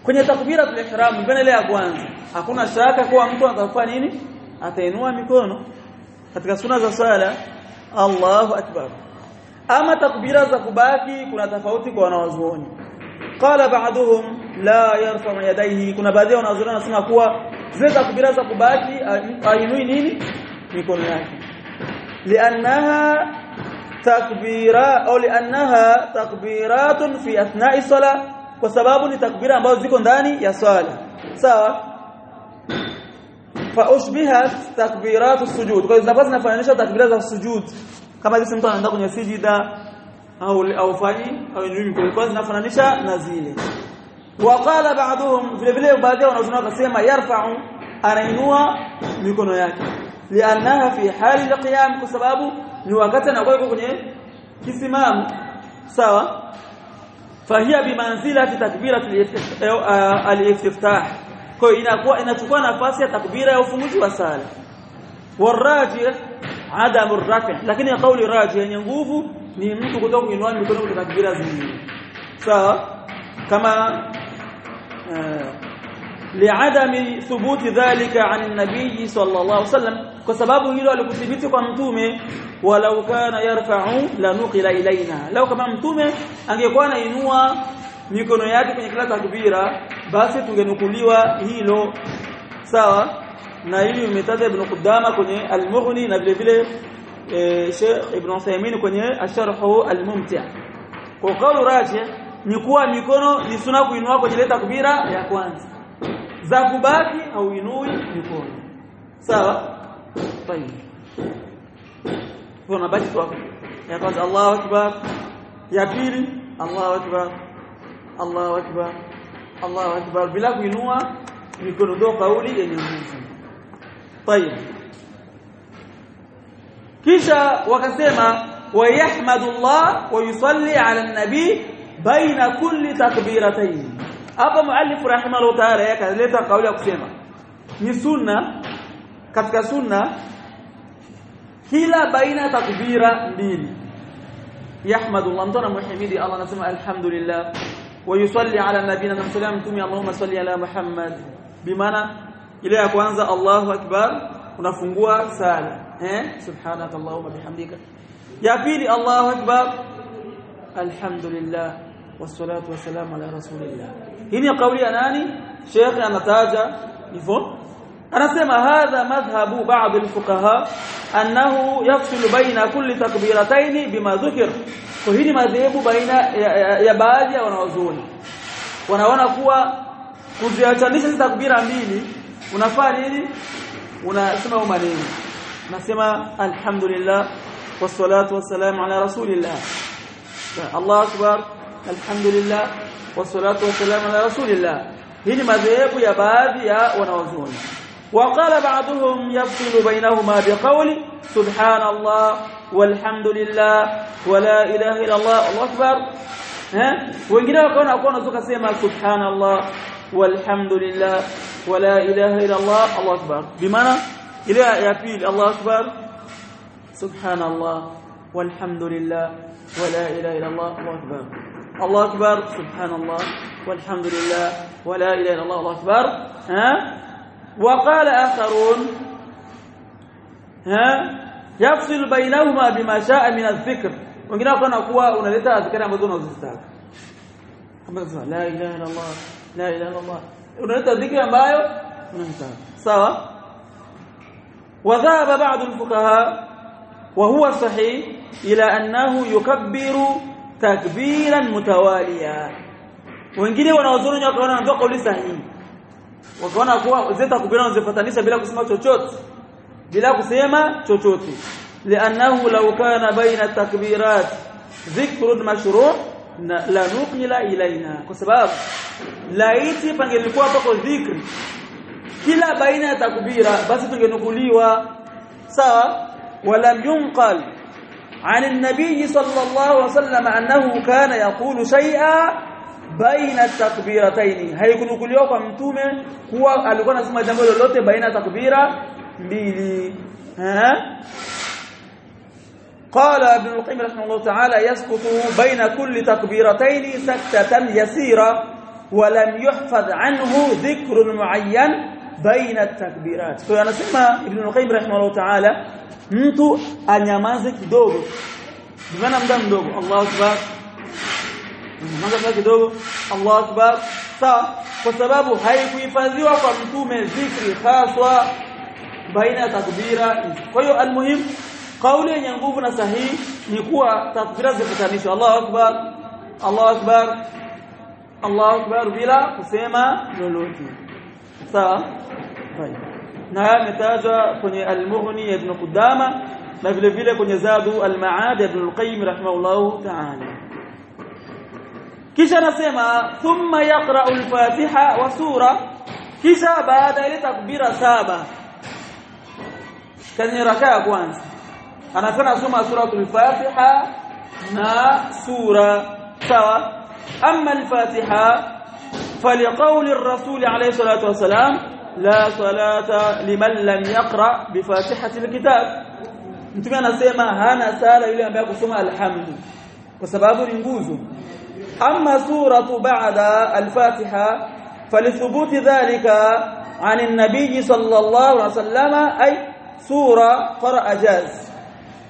كني تقبيلة الإحرام بين لها قوان أكون شاكا كوا مكوا تفانيني أتينوا مكونوا katika sunna za sala Allahu akbar. Ama takbira za kubaki kuna tofauti kwa wanawazuoni qala ba'dhum la yarfa yadayhi kuna baadhi wanazuoni wanasema kuwa zile takbira za kubaki ainui nini mikono yake liannaha takbira au liannaha takbiratun fi athna'i sala kwa sababu ni takbira ambazo ziko ndani ya swala sawa fa ushbihat takbiratu sujud kwa hiyo zinafananisha takbira za sujud kama jinsi mtu anaenda kwenye sijida au au fani au nini kwa zinafananisha na zile waqala ba'dhum vile vile baadhi wanazuoni wakasema yarfa'u anainua mikono yake liannaha fi hali alqiyam kwa sababu ni wakati anakuwa kwenye kisimamo sawa fahia bimanzilati takbirat al-istiftah kwa inakuwa inachukua nafasi ya takbira ya ufunguzi wa sala warajih adamu rafi lakini kauli rajih yenye nguvu ni mtu kutoka kuinua mikono kwenye takbira zingine sawa kama liadami thubuti dhalika an nabii sallallahu alaihi wasallam kwa sababu hilo alikuthibiti kwa mtume walau kana yarfa'u la nuqila ilaina lau kama mtume angekuwa anainua mikono yake kwenye kila takbira basi tungenukuliwa hilo sawa na hili umetaja ibn Qudama kwenye al-Mughni na vile vile Sheikh Ibn Uthaymeen kwenye Asharhu al-Mumti' kwa kauli rajih ni kuwa mikono ni sunna kuinua kwenye ile takbira ya kwanza za kubaki au inui mikono sawa طيب kuna baki tu ya kwanza Allahu akbar ya pili Allahu akbar Allahu akbar Allahu akbar bila kuinua mikono ndio kauli yenye nguvu طيب kisha wakasema wayahmadullah wa yusalli ala nabi baina kulli takbiratayn hapa muallif rahimahullah ta'ala yakaleta kauli ya kusema ni sunna katika sunna kila baina takbira mbili yahmadullah mtu anamhimidi Allah anasema alhamdulillah wa yusalli ala nabina na msalam tumi Allahumma salli ala Muhammad bimaana ile ya kwanza Allahu akbar unafungua sala eh subhanaka Allahumma bihamdika ya pili Allahu akbar alhamdulillah والصلاة والسلام على رسول الله. هنا قولي اناني شيخ انتاجا أنا انسمع هذا مذهب بعض الفقهاء انه يفصل بين كل تكبيرتين بما ذكر فهنا مذهب بين يا بعضي wanaozuni. Wanaona kuwa kuziachanisha takbira mbili unafaa nini? Unasema maneno الحمد لله والصلاه والسلام على رسول الله الله اكبر الحمد لله والصلاة والسلام على رسول الله هنا ذيب يا بابي يا ونوزون وقال بعضهم يفصل بينهما بقول سبحان الله والحمد لله ولا إله إلا الله الله أكبر ها وإنكنا أقول أقول نزوك سيما سبحان الله والحمد لله ولا إله إلا الله الله أكبر بمعنى إلى يقول الله أكبر سبحان الله والحمد لله ولا إله إلا الله الله أكبر الله أكبر سبحان الله والحمد لله ولا إله إلا الله الله أكبر ها؟ وقال آخرون ها؟ يفصل بينهما بما شاء من الذكر ونقول أنا أقوى ونلتا أذكر أن بدون أزستاك لا إله إلا الله لا إله إلا الله. ونلتا ذكر أن بايو ونلتا سوا وذهب بعض الفقهاء وهو صحيح إلى أنه يكبر يكبر تكبيرا متواليا wengine wanaozuru wakaona ndio kauli sahihi wakaona kuwa zeta kubira unazifatanisha bila kusema chochote bila kusema chochote لأنه لو كان بين التكبيرات ذكر مشروع la nuqila ilaina kwa sababu laiti pangelikuwa pako dhikri kila baina ya takbira basi tungenukuliwa sawa walam yunqal عن النبي صلى الله عليه وسلم أنه كان يقول شيئا baina takbirataini haikunukuliwa kwa mtume kuwa alikuwa anasema jambo lolote baina takbira mbili eh قال ابن القيم رحمه الله تعالى يسقط بين كل تكبيرتين سكتة يسيرة ولم يحفظ عنه ذكر معين بين التكبيرات. فأنasema ابن القيم رحمه الله تعالى mtu anyamaze kidogo bimana muda mdogo Allahu akbar Mwanzo kidogo Allahu Akbar sawa kwa sababu haikuhifadhiwa kwa mtume zikri haswa baina takbira kwa hiyo almuhim kauli yenye nguvu na sahihi ni kuwa takbira zifutanishwe Allahu Akbar Allahu Akbar Allahu Akbar bila kusema lolote sawa na yametajwa kwenye al-Mughni Ibn Qudama na vile vile kwenye Zadu al-Ma'ad Ibn al-Qayyim rahimahullahu ta'ala kisha anasema thumma yaqra'u al-Fatiha wa sura kisha baada ile takbira saba kwenye raka ya kwanza anasema soma suratul Fatiha na sura sawa amma al-Fatiha فلقول الرسول عليه الصلاه والسلام لا صلاة لمن لم يقرأ بفاتحة الكتاب. hana sala yule ambaye kusoma alhamdu kwa sababu ni nguzo أما سورة بعد الفاتحة فلثبوت ذلك عن النبي صلى الله عليه وسلم أي سورة قرأ جاز.